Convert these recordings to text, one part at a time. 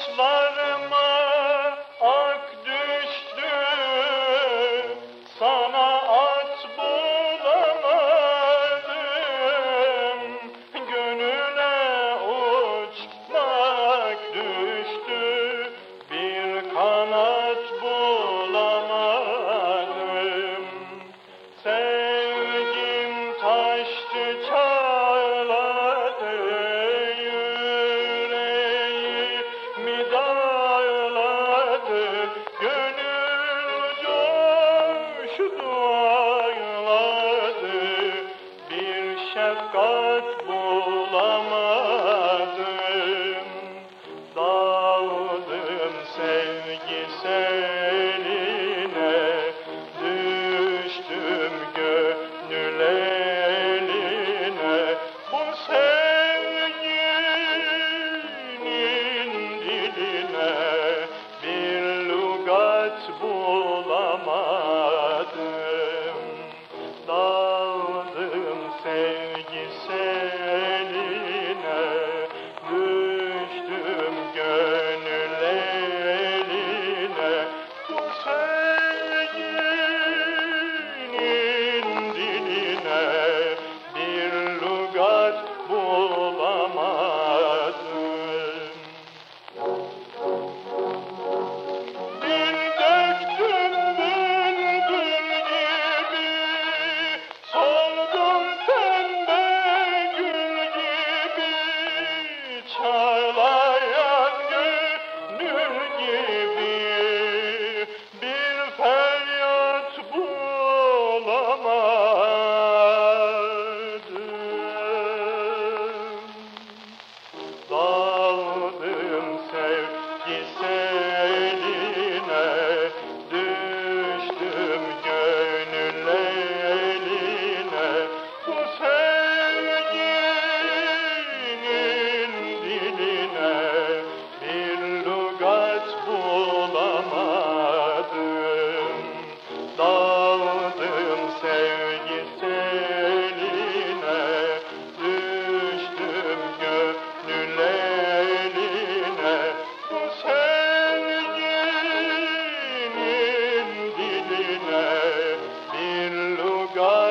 Saçlarıma ak düştü Sana at bulamadım. Gönüle uçmak düştü Bir kanat bulamadım. Sen şefkat bulamadım. Daldım sevgi seline Düştüm gönül eline Bu sevginin diline Bir lugat bulamadım.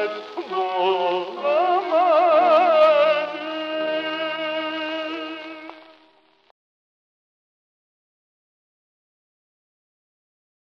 blood.